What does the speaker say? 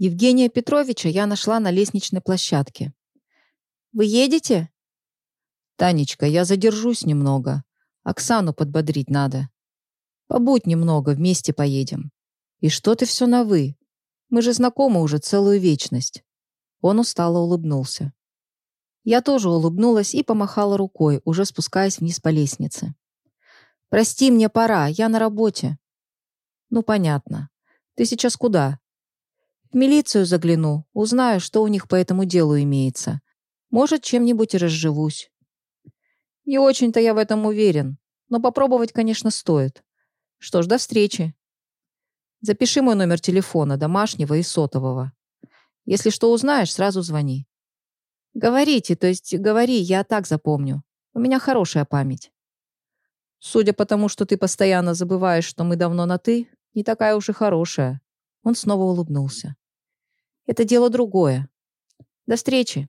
Евгения Петровича я нашла на лестничной площадке. «Вы едете?» «Танечка, я задержусь немного. Оксану подбодрить надо. Побудь немного, вместе поедем. И что ты все на «вы»? Мы же знакомы уже целую вечность». Он устало улыбнулся. Я тоже улыбнулась и помахала рукой, уже спускаясь вниз по лестнице. «Прости, мне пора, я на работе». «Ну, понятно. Ты сейчас куда?» В милицию загляну, узнаю, что у них по этому делу имеется. Может, чем-нибудь и разживусь. Не очень-то я в этом уверен, но попробовать, конечно, стоит. Что ж, до встречи. Запиши мой номер телефона, домашнего и сотового. Если что узнаешь, сразу звони. Говорите, то есть говори, я так запомню. У меня хорошая память. Судя по тому, что ты постоянно забываешь, что мы давно на «ты», не такая уж и хорошая. Он снова улыбнулся. Это дело другое. До встречи.